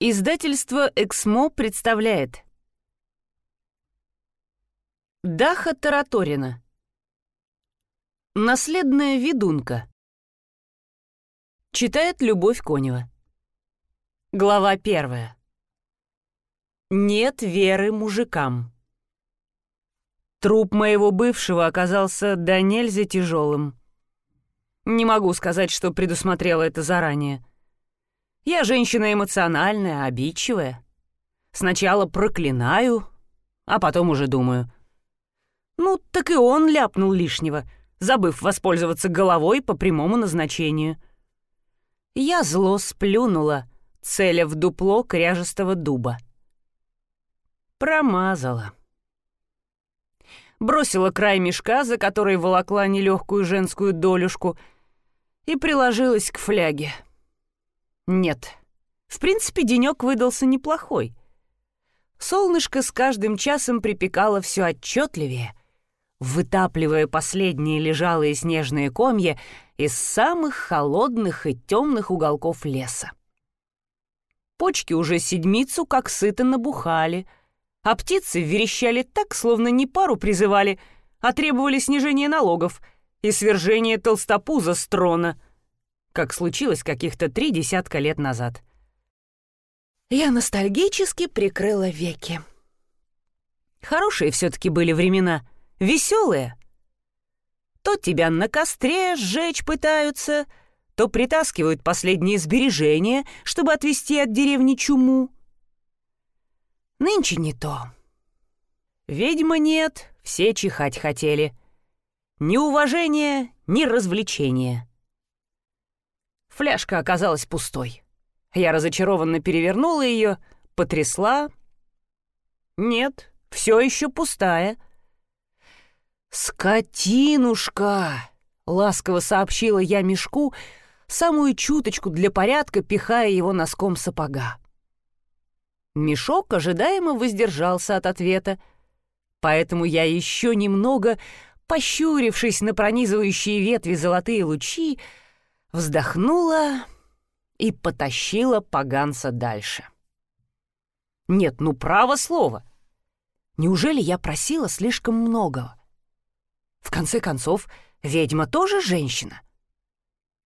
Издательство «Эксмо» представляет. Даха Тараторина. Наследная ведунка Читает Любовь Конева. Глава первая. Нет веры мужикам Труп моего бывшего оказался до нельзя тяжелым. Не могу сказать, что предусмотрела это заранее. Я женщина эмоциональная, обидчивая. Сначала проклинаю, а потом уже думаю. Ну, так и он ляпнул лишнего, забыв воспользоваться головой по прямому назначению. Я зло сплюнула, целя в дупло кряжестого дуба. Промазала. Бросила край мешка, за который волокла нелегкую женскую долюшку, и приложилась к фляге. Нет. В принципе, денек выдался неплохой. Солнышко с каждым часом припекало все отчетливее, вытапливая последние лежалые снежные комья из самых холодных и темных уголков леса. Почки уже седмицу как сыто набухали, а птицы верещали так, словно не пару призывали, а требовали снижения налогов и свержения толстопуза с трона — как случилось каких-то три десятка лет назад. Я ностальгически прикрыла веки. Хорошие все-таки были времена, веселые. То тебя на костре сжечь пытаются, то притаскивают последние сбережения, чтобы отвезти от деревни чуму. Нынче не то. Ведьма нет, все чихать хотели. Ни уважения, ни развлечения. Фляжка оказалась пустой. Я разочарованно перевернула ее, потрясла. Нет, все еще пустая. «Скотинушка!» — ласково сообщила я мешку, самую чуточку для порядка, пихая его носком сапога. Мешок ожидаемо воздержался от ответа, поэтому я еще немного, пощурившись на пронизывающие ветви золотые лучи, вздохнула и потащила поганца дальше. Нет, ну право слово. Неужели я просила слишком многого? В конце концов, ведьма тоже женщина.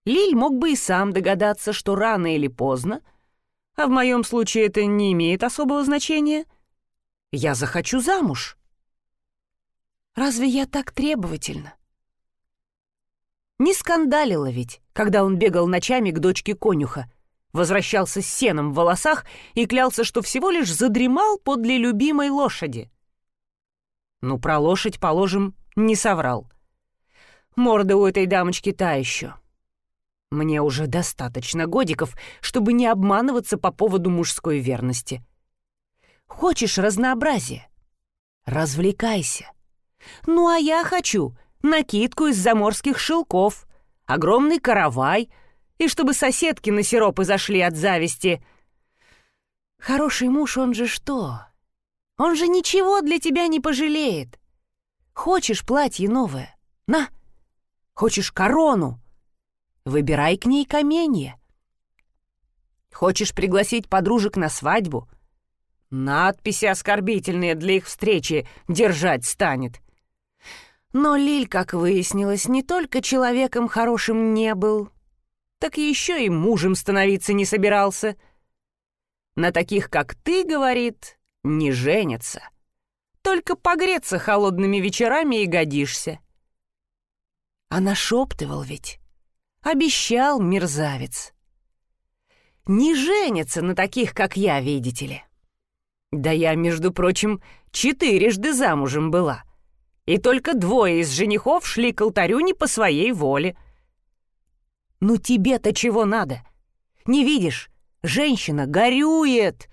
Лиль мог бы и сам догадаться, что рано или поздно, а в моем случае это не имеет особого значения, я захочу замуж. Разве я так требовательна? Не скандалила ведь, когда он бегал ночами к дочке конюха, возвращался с сеном в волосах и клялся, что всего лишь задремал подле любимой лошади. Ну, про лошадь, положим, не соврал. Морда у этой дамочки та еще. Мне уже достаточно годиков, чтобы не обманываться по поводу мужской верности. Хочешь разнообразия? Развлекайся. Ну, а я хочу накидку из заморских шелков, огромный каравай, и чтобы соседки на сиропы зашли от зависти. Хороший муж, он же что? Он же ничего для тебя не пожалеет. Хочешь платье новое? На! Хочешь корону? Выбирай к ней каменье. Хочешь пригласить подружек на свадьбу? Надписи оскорбительные для их встречи держать станет — но Лиль, как выяснилось, не только человеком хорошим не был, так еще и мужем становиться не собирался. На таких, как ты, говорит, не женятся. Только погреться холодными вечерами и годишься. А нашептывал ведь. Обещал мерзавец. Не женятся на таких, как я, видите ли. Да я, между прочим, четырежды замужем была — и только двое из женихов шли к алтарю не по своей воле. «Ну тебе-то чего надо? Не видишь? Женщина горюет!»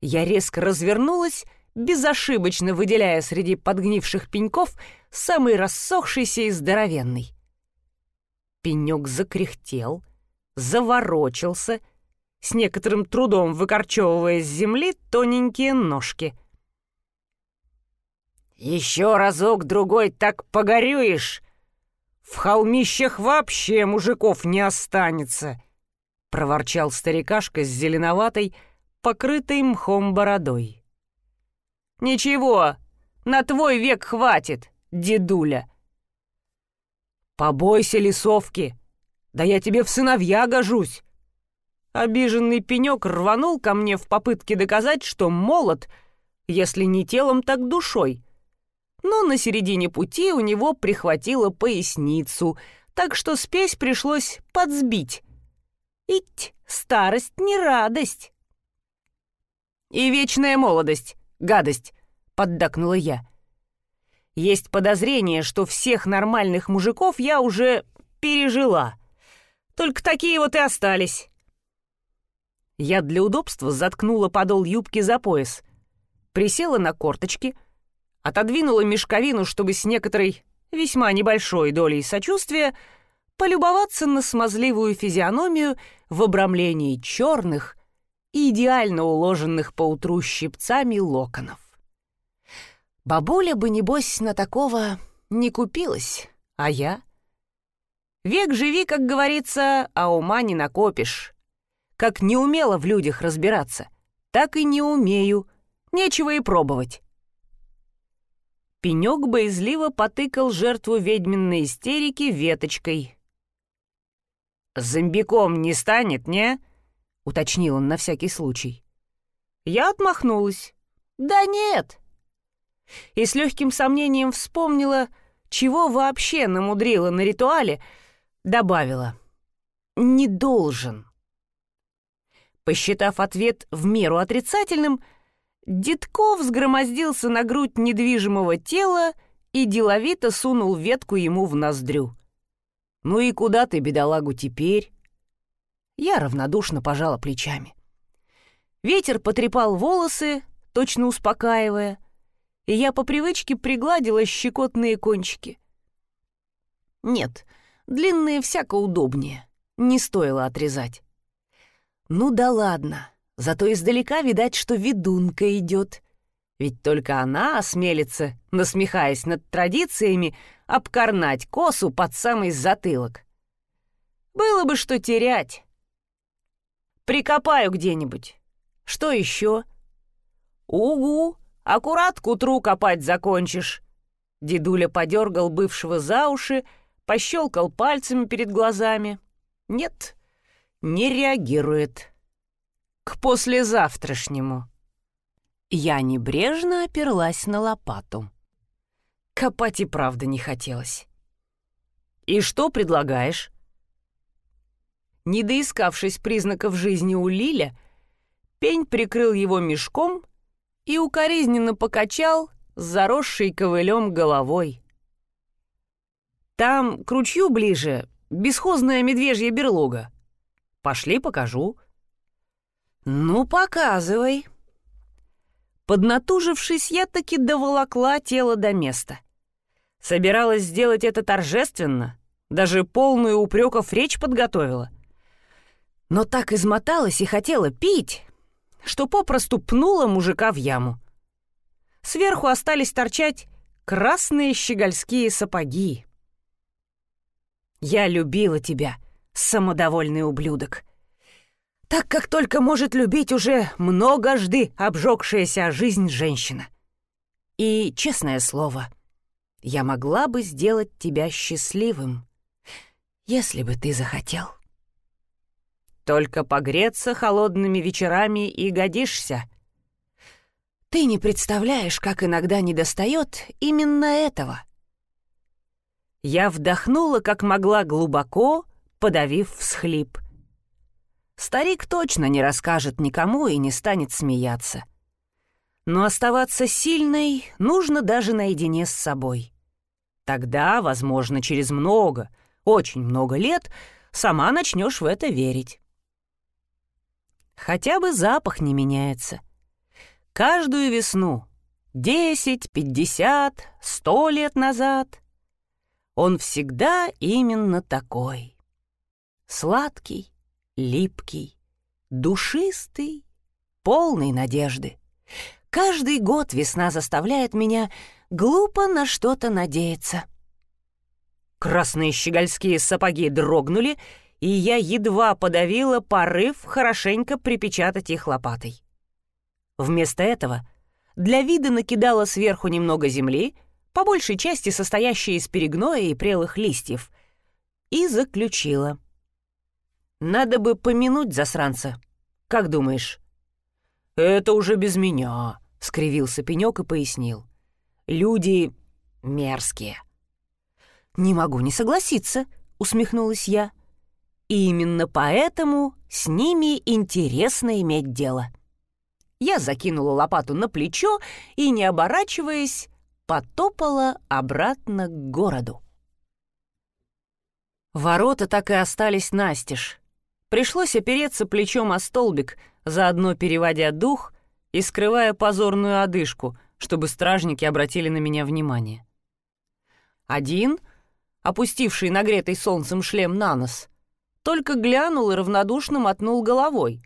Я резко развернулась, безошибочно выделяя среди подгнивших пеньков самый рассохшийся и здоровенный. Пенек закряхтел, заворочился, с некоторым трудом выкорчевывая с земли тоненькие ножки — «Еще разок-другой так погорюешь! В холмищах вообще мужиков не останется!» — проворчал старикашка с зеленоватой, покрытой мхом бородой. «Ничего, на твой век хватит, дедуля!» «Побойся лесовки! Да я тебе в сыновья гожусь!» Обиженный пенек рванул ко мне в попытке доказать, что молод, если не телом, так душой. Но на середине пути у него прихватило поясницу, так что спесь пришлось подсбить. Ить, старость не радость. «И вечная молодость, гадость», — поддакнула я. «Есть подозрение, что всех нормальных мужиков я уже пережила. Только такие вот и остались». Я для удобства заткнула подол юбки за пояс, присела на корточки, отодвинула мешковину, чтобы с некоторой весьма небольшой долей сочувствия полюбоваться на смазливую физиономию в обрамлении черных и идеально уложенных поутру щипцами локонов. Бабуля бы, небось, на такого не купилась, а я? Век живи, как говорится, а ума не накопишь. Как не умела в людях разбираться, так и не умею. Нечего и пробовать. Пенек боязливо потыкал жертву ведьминной истерики веточкой. «Зомбиком не станет, не?» — уточнил он на всякий случай. Я отмахнулась. «Да нет!» И с легким сомнением вспомнила, чего вообще намудрила на ритуале, добавила. «Не должен». Посчитав ответ в меру отрицательным, Дедков взгромоздился на грудь недвижимого тела и деловито сунул ветку ему в ноздрю. «Ну и куда ты, бедолагу, теперь?» Я равнодушно пожала плечами. Ветер потрепал волосы, точно успокаивая, и я по привычке пригладила щекотные кончики. Нет, длинные всяко удобнее, не стоило отрезать. Ну да ладно, зато издалека видать, что ведунка идет. Ведь только она осмелится, насмехаясь над традициями, обкорнать косу под самый затылок. Было бы что терять. Прикопаю где-нибудь. Что еще? Угу, аккурат к утру копать закончишь. Дедуля подергал бывшего за уши, пощелкал пальцами перед глазами. Нет, не реагирует. К послезавтрашнему. Я небрежно оперлась на лопату. Копать и правда не хотелось. «И что предлагаешь?» Не доискавшись признаков жизни у Лиля, пень прикрыл его мешком и укоризненно покачал заросшей ковылем головой. «Там, к ручью ближе, бесхозная медвежья берлога. Пошли, покажу». «Ну, показывай». Поднатужившись, я таки доволокла тело до места. Собиралась сделать это торжественно, даже полную упреков речь подготовила. Но так измоталась и хотела пить, что попросту пнула мужика в яму. Сверху остались торчать красные щегольские сапоги. «Я любила тебя», самодовольный ублюдок. Так как только может любить уже многожды обжегшаяся жизнь женщина. И, честное слово, я могла бы сделать тебя счастливым, если бы ты захотел. Только погреться холодными вечерами и годишься. Ты не представляешь, как иногда недостает именно этого. Я вдохнула, как могла, глубоко, подавив всхлип. Старик точно не расскажет никому и не станет смеяться. Но оставаться сильной нужно даже наедине с собой. Тогда, возможно, через много, очень много лет сама начнешь в это верить. Хотя бы запах не меняется. Каждую весну, десять, пятьдесят, сто лет назад, он всегда именно такой — Сладкий, липкий, душистый, полный надежды. Каждый год весна заставляет меня глупо на что-то надеяться. Красные щегольские сапоги дрогнули, и я едва подавила порыв хорошенько припечатать их лопатой. Вместо этого для вида накидала сверху немного земли, по большей части состоящей из перегноя и прелых листьев, и заключила. «Надо бы помянуть засранца. Как думаешь?» «Это уже без меня», — скривился пенек и пояснил. «Люди мерзкие». «Не могу не согласиться», — усмехнулась я. И именно поэтому с ними интересно иметь дело. Я закинула лопату на плечо и, не оборачиваясь, потопала обратно к городу. Ворота так и остались настежь. Пришлось опереться плечом о столбик, заодно переводя дух и скрывая позорную одышку, чтобы стражники обратили на меня внимание. Один, опустивший нагретый солнцем шлем на нос, только глянул и равнодушно мотнул головой.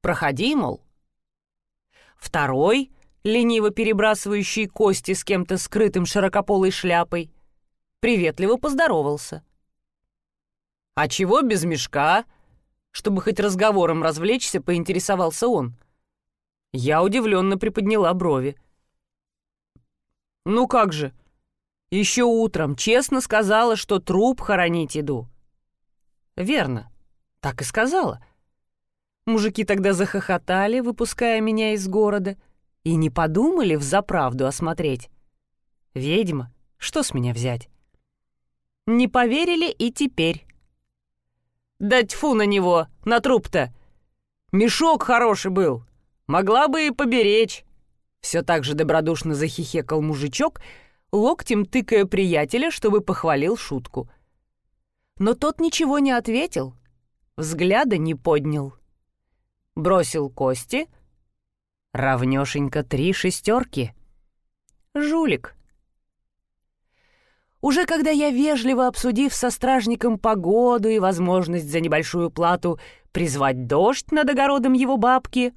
«Проходи, мол». Второй, лениво перебрасывающий кости с кем-то скрытым широкополой шляпой, приветливо поздоровался. «А чего без мешка?» Чтобы хоть разговором развлечься, поинтересовался он. Я удивленно приподняла брови. «Ну как же? Еще утром честно сказала, что труп хоронить иду. Верно, так и сказала. Мужики тогда захохотали, выпуская меня из города, и не подумали взаправду осмотреть. Ведьма, что с меня взять? Не поверили и теперь. Да тьфу на него, на труп-то! Мешок хороший был, могла бы и поберечь. Все так же добродушно захихекал мужичок, локтем тыкая приятеля, чтобы похвалил шутку — но тот ничего не ответил, взгляда не поднял. Бросил кости. Равнёшенько три шестерки. Жулик. Уже когда я, вежливо обсудив со стражником погоду и возможность за небольшую плату призвать дождь над огородом его бабки,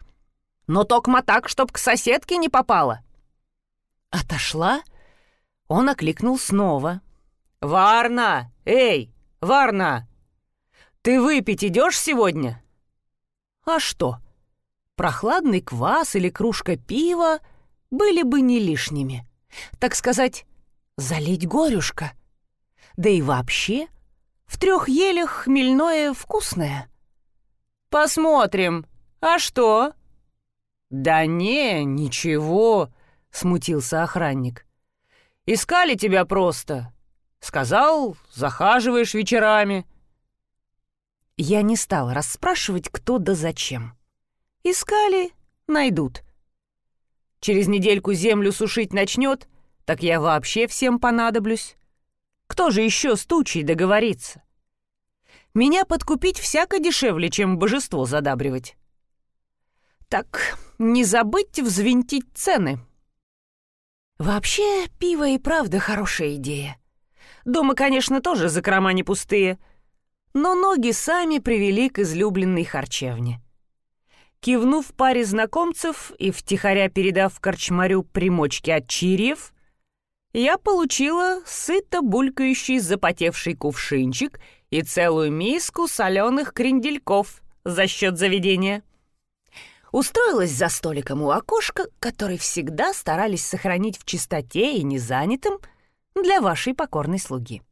но токма так, чтоб к соседке не попало. Отошла, он окликнул снова. «Варна! Эй, Варна, ты выпить идешь сегодня?» «А что? Прохладный квас или кружка пива были бы не лишними. Так сказать, залить горюшка. Да и вообще, в трех елях хмельное вкусное». «Посмотрим. А что?» «Да не, ничего», — смутился охранник. «Искали тебя просто. Сказал, захаживаешь вечерами». Я не стал расспрашивать, кто да зачем. Искали — найдут. Через недельку землю сушить начнет, так я вообще всем понадоблюсь. Кто же еще с тучей договорится? Меня подкупить всяко дешевле, чем божество задабривать. Так, не забыть взвинтить цены. Вообще, пиво и правда хорошая идея. Дома, конечно, тоже закрома не пустые, но ноги сами привели к излюбленной харчевне. Кивнув паре знакомцев и втихаря передав корчмарю примочки от чирьев, я получила сыто булькающий запотевший кувшинчик и целую миску соленых крендельков за счет заведения. Устроилась за столиком у окошка, который всегда старались сохранить в чистоте и незанятым, для вашей покорной слуги.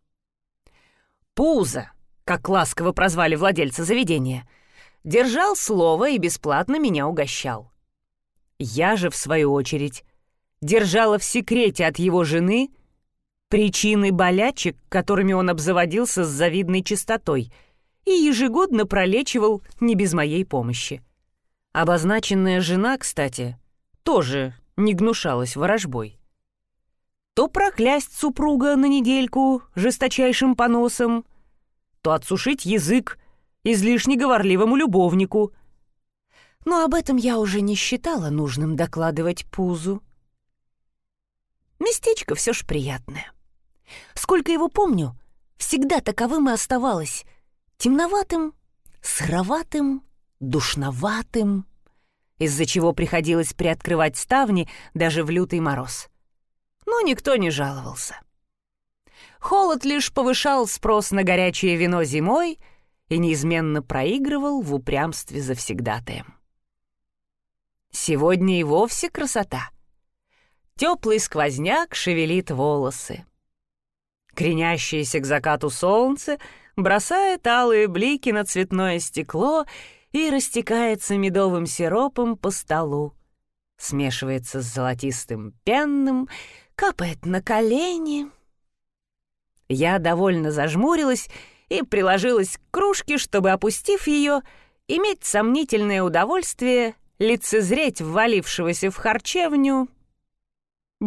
Пузо, как ласково прозвали владельца заведения, держал слово и бесплатно меня угощал. Я же, в свою очередь, держала в секрете от его жены причины болячек, которыми он обзаводился с завидной чистотой, и ежегодно пролечивал не без моей помощи. Обозначенная жена, кстати, тоже не гнушалась ворожбой то проклясть супруга на недельку жесточайшим поносом, то отсушить язык излишне говорливому любовнику. Но об этом я уже не считала нужным докладывать Пузу. Местечко все ж приятное. Сколько его помню, всегда таковым и оставалось. Темноватым, сыроватым, душноватым, из-за чего приходилось приоткрывать ставни даже в лютый мороз но никто не жаловался. Холод лишь повышал спрос на горячее вино зимой и неизменно проигрывал в упрямстве завсегдатаем. Сегодня и вовсе красота. Теплый сквозняк шевелит волосы. Кренящееся к закату солнце бросает алые блики на цветное стекло и растекается медовым сиропом по столу. Смешивается с золотистым пенным, капает на колени. Я довольно зажмурилась и приложилась к кружке, чтобы, опустив ее, иметь сомнительное удовольствие лицезреть ввалившегося в харчевню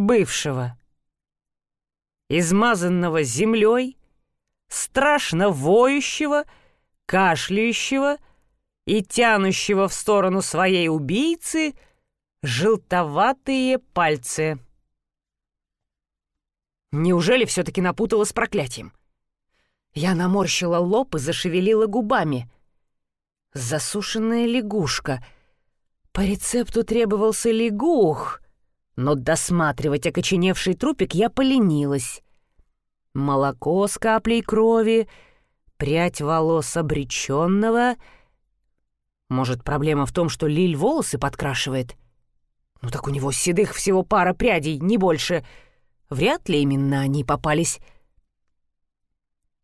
бывшего, измазанного землей, страшно воющего, кашляющего и тянущего в сторону своей убийцы желтоватые пальцы. Неужели все-таки напутала с проклятием? Я наморщила лоб и зашевелила губами. Засушенная лягушка. По рецепту требовался лягух, но досматривать окоченевший трупик я поленилась. Молоко с каплей крови, прядь волос обреченного. Может, проблема в том, что Лиль волосы подкрашивает? Ну так у него седых всего пара прядей, не больше. Вряд ли именно они попались.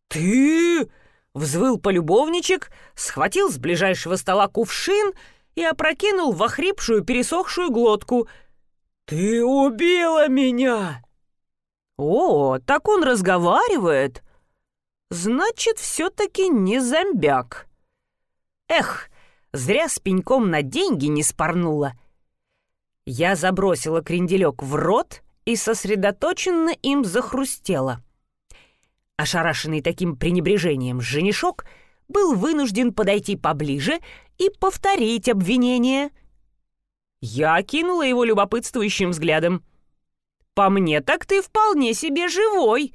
«Ты?» — взвыл полюбовничек, схватил с ближайшего стола кувшин и опрокинул в охрипшую пересохшую глотку. «Ты убила меня!» «О, так он разговаривает!» «Значит, все-таки не зомбяк!» «Эх, зря с пеньком на деньги не спорнула!» Я забросила кренделек в рот и сосредоточенно им захрустела. Ошарашенный таким пренебрежением женишок был вынужден подойти поближе и повторить обвинение. Я кинула его любопытствующим взглядом. «По мне так ты вполне себе живой!»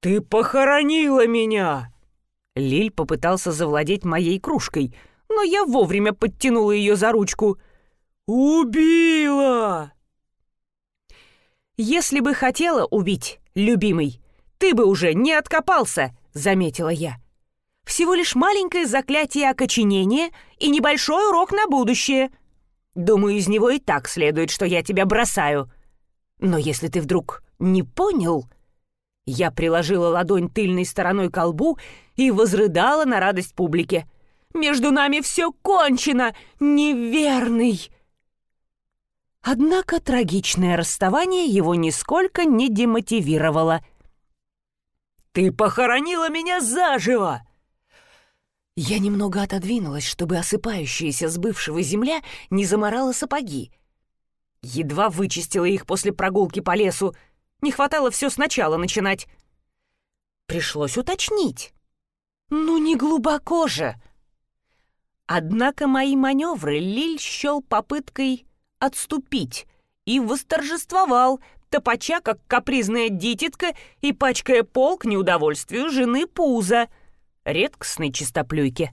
«Ты похоронила меня!» Лиль попытался завладеть моей кружкой, но я вовремя подтянула ее за ручку. «Убила!» «Если бы хотела убить, любимый, ты бы уже не откопался», — заметила я. «Всего лишь маленькое заклятие окоченения и небольшой урок на будущее. Думаю, из него и так следует, что я тебя бросаю. Но если ты вдруг не понял...» Я приложила ладонь тыльной стороной к колбу и возрыдала на радость публике. «Между нами все кончено, неверный!» Однако трагичное расставание его нисколько не демотивировало — ты похоронила меня заживо!» Я немного отодвинулась, чтобы осыпающаяся с бывшего земля не заморала сапоги. Едва вычистила их после прогулки по лесу. Не хватало все сначала начинать. Пришлось уточнить. «Ну, не глубоко же!» Однако мои маневры Лиль счел попыткой отступить и восторжествовал, топача, как капризная дитятка и пачкая пол к неудовольствию жены пуза, редкостной чистоплюйки.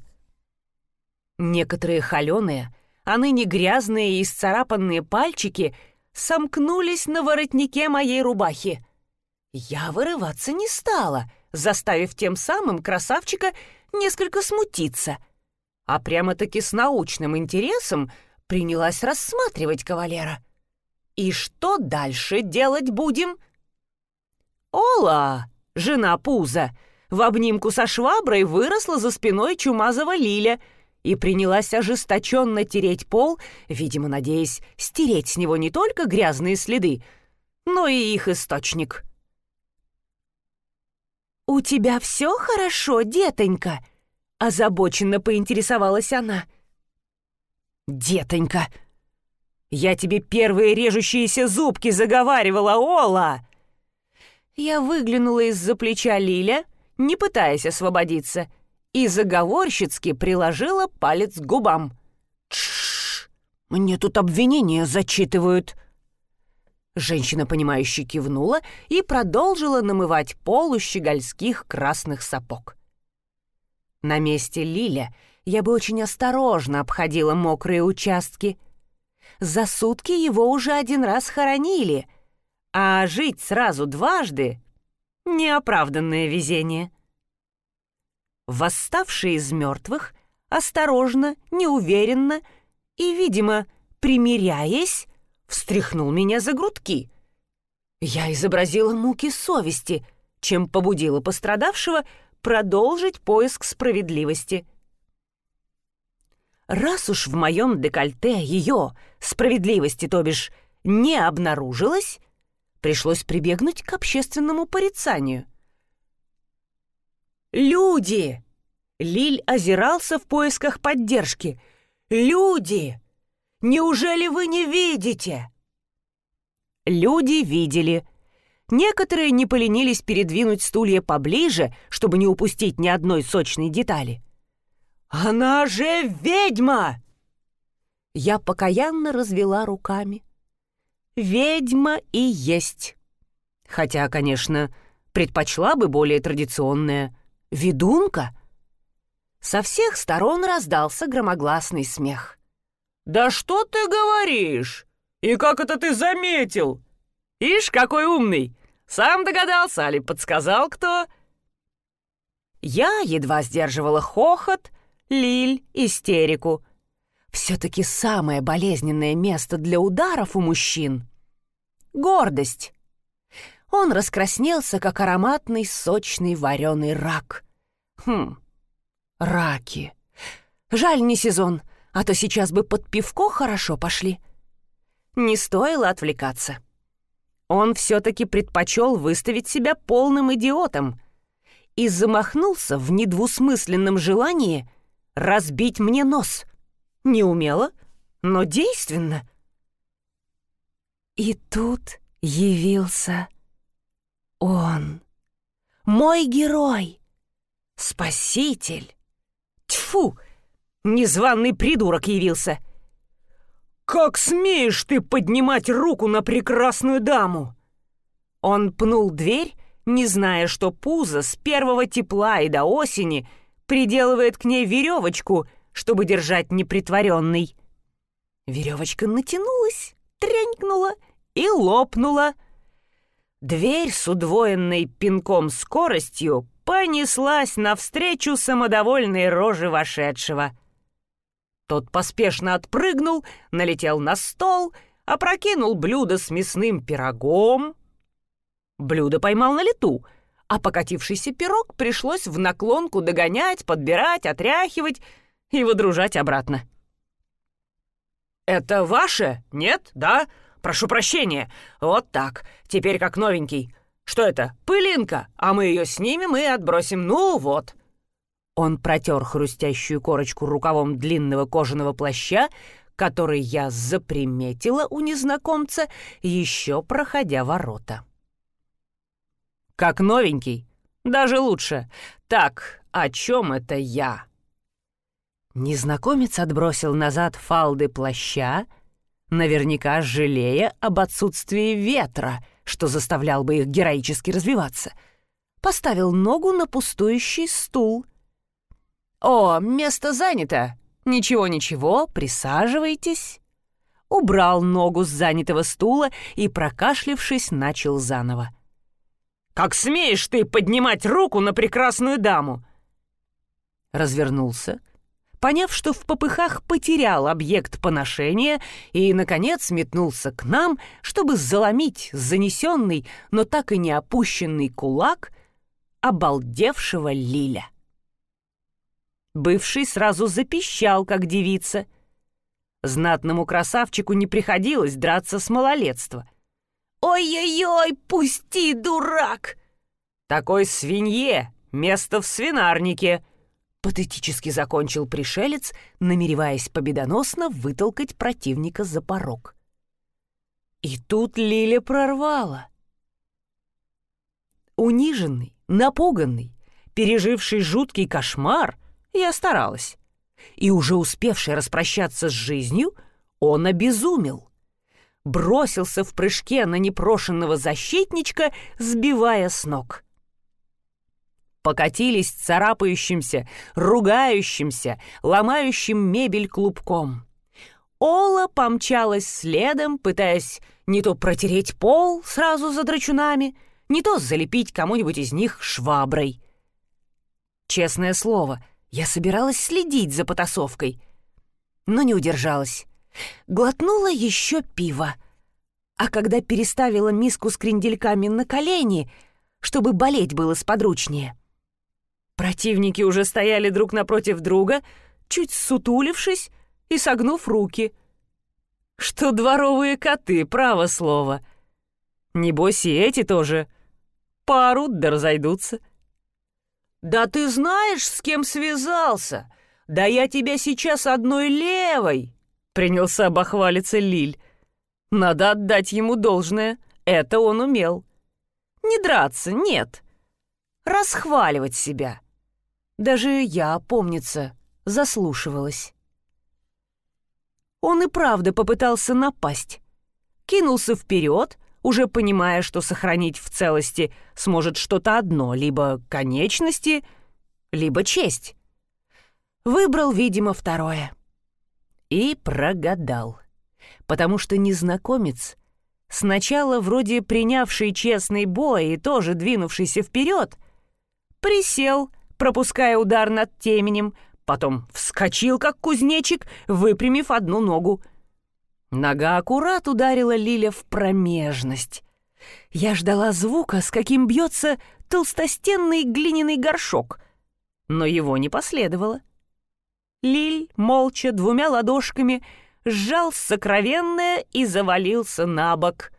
Некоторые холеные, а ныне грязные и исцарапанные пальчики сомкнулись на воротнике моей рубахи. Я вырываться не стала, заставив тем самым красавчика несколько смутиться, а прямо-таки с научным интересом принялась рассматривать кавалера. И что дальше делать будем? Ола, жена Пуза, в обнимку со шваброй выросла за спиной чумазого Лиля и принялась ожесточенно тереть пол, видимо, надеясь стереть с него не только грязные следы, но и их источник. «У тебя все хорошо, детонька?» — озабоченно поинтересовалась она. «Детонька!» Я тебе первые режущиеся зубки заговаривала, Ола!» Я выглянула из-за плеча Лиля, не пытаясь освободиться, и заговорщицки приложила палец к губам. «Тш! Мне тут обвинения зачитывают!» Женщина, понимающе кивнула и продолжила намывать пол у щегольских красных сапог. На месте Лиля я бы очень осторожно обходила мокрые участки — за сутки его уже один раз хоронили, а жить сразу дважды — неоправданное везение. Восставший из мертвых осторожно, неуверенно и, видимо, примиряясь, встряхнул меня за грудки. Я изобразила муки совести, чем побудила пострадавшего продолжить поиск справедливости. Раз уж в моем декольте ее, справедливости, то бишь, не обнаружилось, пришлось прибегнуть к общественному порицанию. «Люди!» Лиль озирался в поисках поддержки. «Люди! Неужели вы не видите?» Люди видели. Некоторые не поленились передвинуть стулья поближе, чтобы не упустить ни одной сочной детали. «Она же ведьма!» Я покаянно развела руками. «Ведьма и есть. Хотя, конечно, предпочла бы более традиционное. Ведунка?» Со всех сторон раздался громогласный смех. «Да что ты говоришь? И как это ты заметил? Ишь, какой умный! Сам догадался, али подсказал кто?» Я едва сдерживала хохот, лиль, истерику. Все-таки самое болезненное место для ударов у мужчин — гордость. Он раскраснелся, как ароматный сочный вареный рак. Хм, раки. Жаль, не сезон, а то сейчас бы под пивко хорошо пошли. Не стоило отвлекаться. Он все-таки предпочел выставить себя полным идиотом и замахнулся в недвусмысленном желании разбить мне нос. Не умело, но действенно. И тут явился он, мой герой, спаситель. Тьфу! Незваный придурок явился. «Как смеешь ты поднимать руку на прекрасную даму?» Он пнул дверь, не зная, что пузо с первого тепла и до осени приделывает к ней веревочку, чтобы держать непритворенный. Веревочка натянулась, тренькнула и лопнула. Дверь с удвоенной пинком скоростью понеслась навстречу самодовольной роже вошедшего. Тот поспешно отпрыгнул, налетел на стол, опрокинул блюдо с мясным пирогом. Блюдо поймал на лету, а покатившийся пирог пришлось в наклонку догонять, подбирать, отряхивать и выдружать обратно. «Это ваше? Нет? Да? Прошу прощения. Вот так. Теперь как новенький. Что это? Пылинка, а мы ее снимем и отбросим. Ну вот». Он протер хрустящую корочку рукавом длинного кожаного плаща, который я заприметила у незнакомца, еще проходя ворота. «Как новенький? Даже лучше. Так, о чем это я?» Незнакомец отбросил назад фалды плаща, наверняка жалея об отсутствии ветра — что заставлял бы их героически развиваться, поставил ногу на пустующий стул. «О, место занято! Ничего-ничего, присаживайтесь!» Убрал ногу с занятого стула и, прокашлившись, начал заново. «Как смеешь ты поднимать руку на прекрасную даму?» Развернулся, поняв, что в попыхах потерял объект поношения и, наконец, метнулся к нам, чтобы заломить занесенный, но так и не опущенный кулак обалдевшего Лиля. Бывший сразу запищал, как девица. Знатному красавчику не приходилось драться с малолетства. «Ой-ой-ой, пусти, дурак!» «Такой свинье место в свинарнике!» Патетически закончил пришелец, намереваясь победоносно вытолкать противника за порог. И тут Лиля прорвала. Униженный, напуганный, переживший жуткий кошмар, я старалась. И уже успевший распрощаться с жизнью, он обезумел. Бросился в прыжке на непрошенного защитничка, сбивая с ног покатились царапающимся, ругающимся, ломающим мебель клубком. Ола помчалась следом, пытаясь не то протереть пол сразу за драчунами, не то залепить кому-нибудь из них шваброй. Честное слово, я собиралась следить за потасовкой, но не удержалась. Глотнула еще пиво. А когда переставила миску с крендельками на колени, чтобы болеть было сподручнее, противники уже стояли друг напротив друга, чуть сутулившись и согнув руки. Что дворовые коты, право слово. Небось и эти тоже парут да разойдутся. «Да ты знаешь, с кем связался? Да я тебя сейчас одной левой!» Принялся бахвалиться Лиль. Надо отдать ему должное, это он умел. Не драться, нет. Расхваливать себя. Даже я, помнится, заслушивалась. Он и правда попытался напасть. Кинулся вперед, уже понимая, что сохранить в целости сможет что-то одно, либо конечности, либо честь. Выбрал, видимо, второе. И прогадал. Потому что незнакомец, сначала вроде принявший честный бой и тоже двинувшийся вперед, присел, пропуская удар над теменем, потом вскочил, как кузнечик, выпрямив одну ногу — Нога аккурат ударила Лиля в промежность. Я ждала звука, с каким бьется толстостенный глиняный горшок, но его не последовало. Лиль, молча, двумя ладошками, сжал сокровенное и завалился на бок.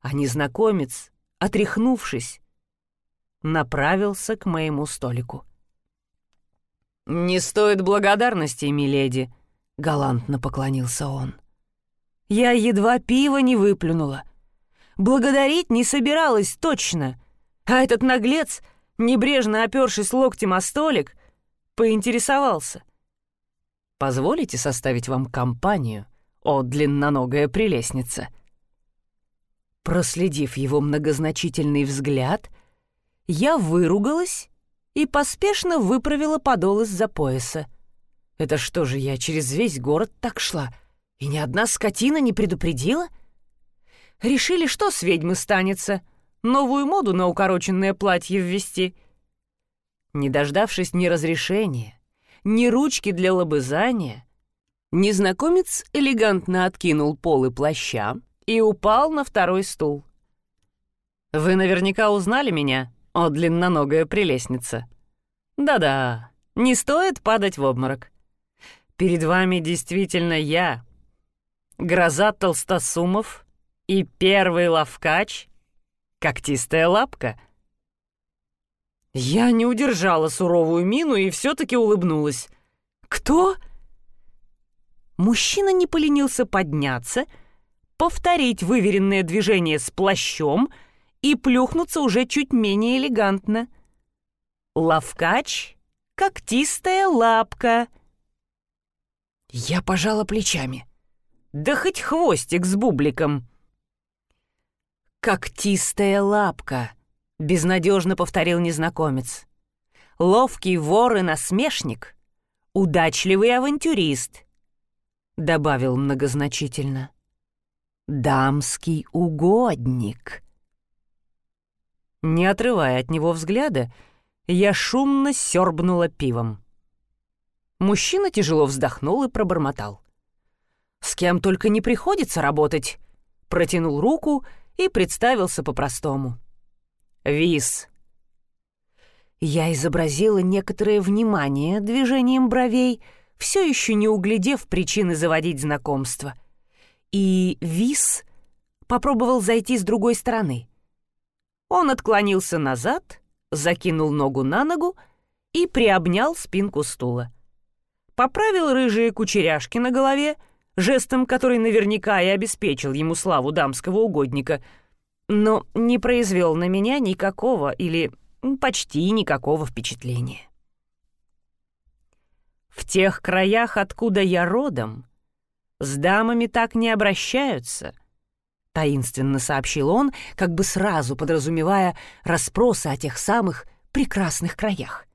А незнакомец, отряхнувшись, направился к моему столику. «Не стоит благодарности, миледи», — галантно поклонился он. Я едва пиво не выплюнула. Благодарить не собиралась точно. А этот наглец, небрежно опершись локтем о столик, поинтересовался. «Позволите составить вам компанию, о длинноногая прелестница?» Проследив его многозначительный взгляд, я выругалась и поспешно выправила подол из-за пояса. Это что же, я через весь город так шла? И ни одна скотина не предупредила? Решили, что с ведьмы станется? Новую моду на укороченное платье ввести? Не дождавшись ни разрешения, ни ручки для лобызания, незнакомец элегантно откинул полы плаща и упал на второй стул. «Вы наверняка узнали меня, о длинноногая прелестница. Да-да, не стоит падать в обморок. Перед вами действительно я, гроза толстосумов и первый ловкач — когтистая лапка. Я не удержала суровую мину и все-таки улыбнулась. «Кто?» Мужчина не поленился подняться, повторить выверенное движение с плащом и плюхнуться уже чуть менее элегантно. «Ловкач — когтистая лапка». Я пожала плечами. Да хоть хвостик с бубликом. «Когтистая лапка», — безнадежно повторил незнакомец. «Ловкий вор и насмешник, удачливый авантюрист», — добавил многозначительно. «Дамский угодник». Не отрывая от него взгляда, я шумно сёрбнула пивом. Мужчина тяжело вздохнул и пробормотал. С кем только не приходится работать. Протянул руку и представился по-простому. Вис. Я изобразила некоторое внимание движением бровей, все еще не углядев причины заводить знакомство. И Вис попробовал зайти с другой стороны. Он отклонился назад, закинул ногу на ногу и приобнял спинку стула. Поправил рыжие кучеряшки на голове — жестом, который наверняка и обеспечил ему славу дамского угодника, но не произвел на меня никакого или почти никакого впечатления. В тех краях, откуда я родом, с дамами так не обращаются, — таинственно сообщил он, как бы сразу подразумевая расспросы о тех самых прекрасных краях.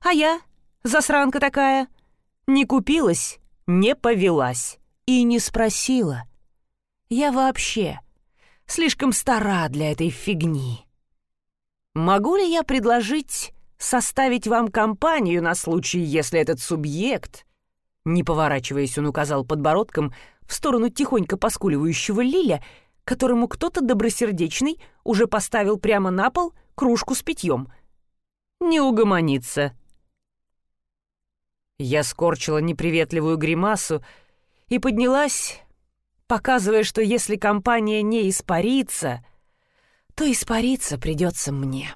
А я, засранка такая, не купилась не повелась и не спросила. Я вообще слишком стара для этой фигни. Могу ли я предложить составить вам компанию на случай, если этот субъект Не поворачиваясь, он указал подбородком в сторону тихонько поскуливающего Лиля, которому кто-то добросердечный уже поставил прямо на пол кружку с питьем. «Не угомонится». Я скорчила неприветливую гримасу и поднялась, показывая, что если компания не испарится, то испариться придется мне.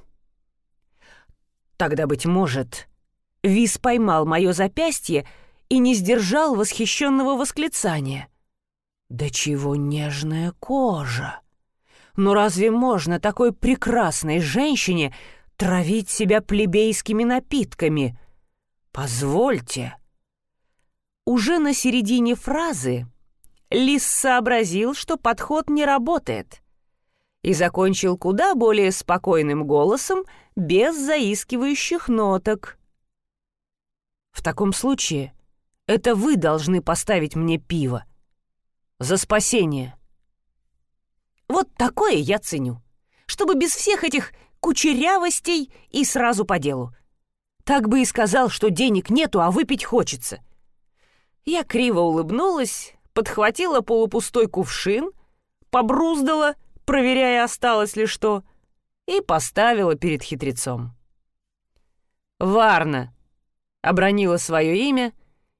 Тогда, быть может, Вис поймал мое запястье и не сдержал восхищенного восклицания. «Да чего нежная кожа! Но разве можно такой прекрасной женщине травить себя плебейскими напитками? Позвольте!» Уже на середине фразы Лис сообразил, что подход не работает, и закончил куда более спокойным голосом, без заискивающих ноток. «В таком случае это вы должны поставить мне пиво. За спасение». Вот такое я ценю. Чтобы без всех этих кучерявостей и сразу по делу. Так бы и сказал, что денег нету, а выпить хочется. Я криво улыбнулась, подхватила полупустой кувшин, побруздала, проверяя, осталось ли что, и поставила перед хитрецом. «Варна!» — обронила свое имя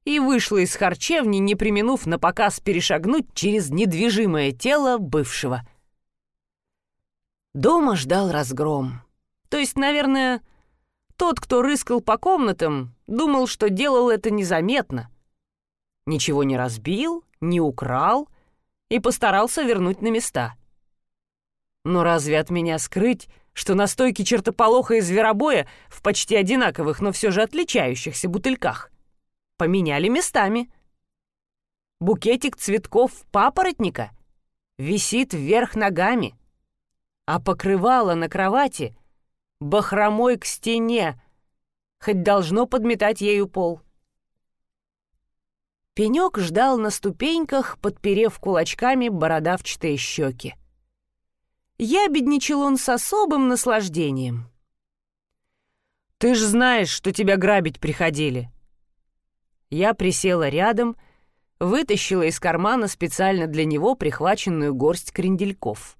и вышла из харчевни, не применув на показ перешагнуть через недвижимое тело бывшего. Дома ждал разгром. То есть, наверное, тот, кто рыскал по комнатам, думал, что делал это незаметно. Ничего не разбил, не украл и постарался вернуть на места. Но разве от меня скрыть, что на стойке чертополоха и зверобоя в почти одинаковых, но все же отличающихся бутыльках поменяли местами? Букетик цветков папоротника висит вверх ногами, а покрывало на кровати бахромой к стене, хоть должно подметать ею пол. Пенек ждал на ступеньках, подперев кулачками бородавчатые щеки. Ябедничал он с особым наслаждением. «Ты ж знаешь, что тебя грабить приходили!» Я присела рядом, вытащила из кармана специально для него прихваченную горсть крендельков.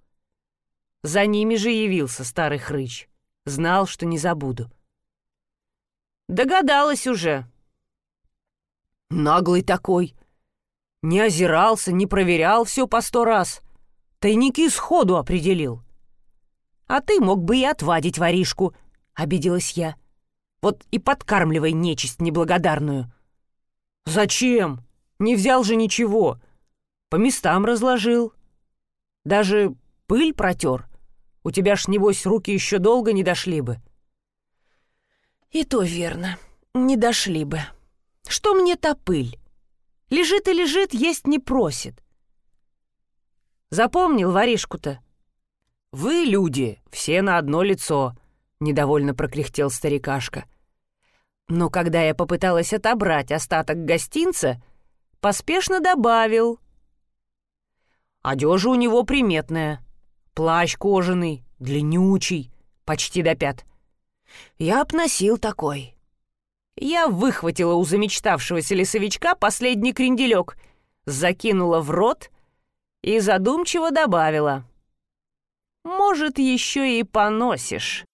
За ними же явился старый хрыч. Знал, что не забуду. «Догадалась уже», Наглый такой. Не озирался, не проверял все по сто раз. Тайники сходу определил. А ты мог бы и отвадить воришку, — обиделась я. Вот и подкармливай нечисть неблагодарную. Зачем? Не взял же ничего. По местам разложил. Даже пыль протер. У тебя ж, небось, руки еще долго не дошли бы. И то верно, не дошли бы. Что мне та пыль? Лежит и лежит, есть не просит. Запомнил воришку-то? Вы, люди, все на одно лицо, недовольно прокряхтел старикашка. Но когда я попыталась отобрать остаток гостинца, поспешно добавил. Одежа у него приметная. Плащ кожаный, длиннючий, почти до пят. Я обносил такой. Я выхватила у замечтавшегося лесовичка последний кренделек, закинула в рот и задумчиво добавила. «Может, еще и поносишь».